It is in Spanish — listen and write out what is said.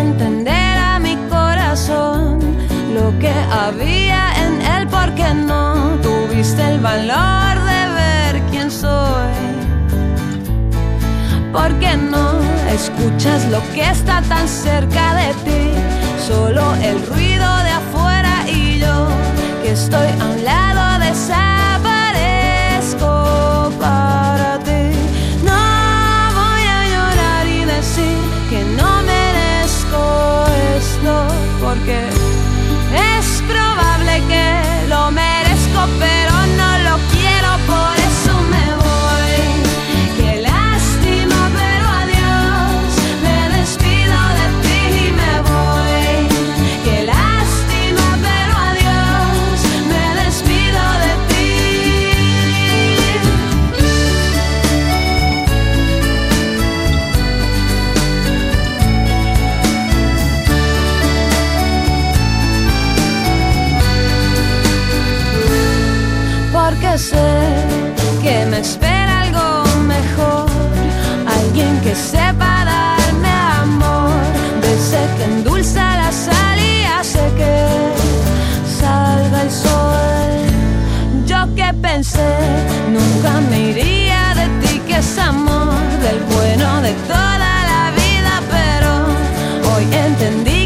entenderá mi corazón lo que había en él porque no tuviste el valor de ver quién soy. Porque no escuchas lo que está tan cerca de ti, solo el ruido de afuera y yo que estoy a un lado desaparezco porque es probable sé que me espera algo mejor, alguien que sepa darme amor, de ese que endulza la sal y hace que salga el sol. Yo que pensé, nunca me iría de ti, que es amor, del bueno de toda la vida, pero hoy entendí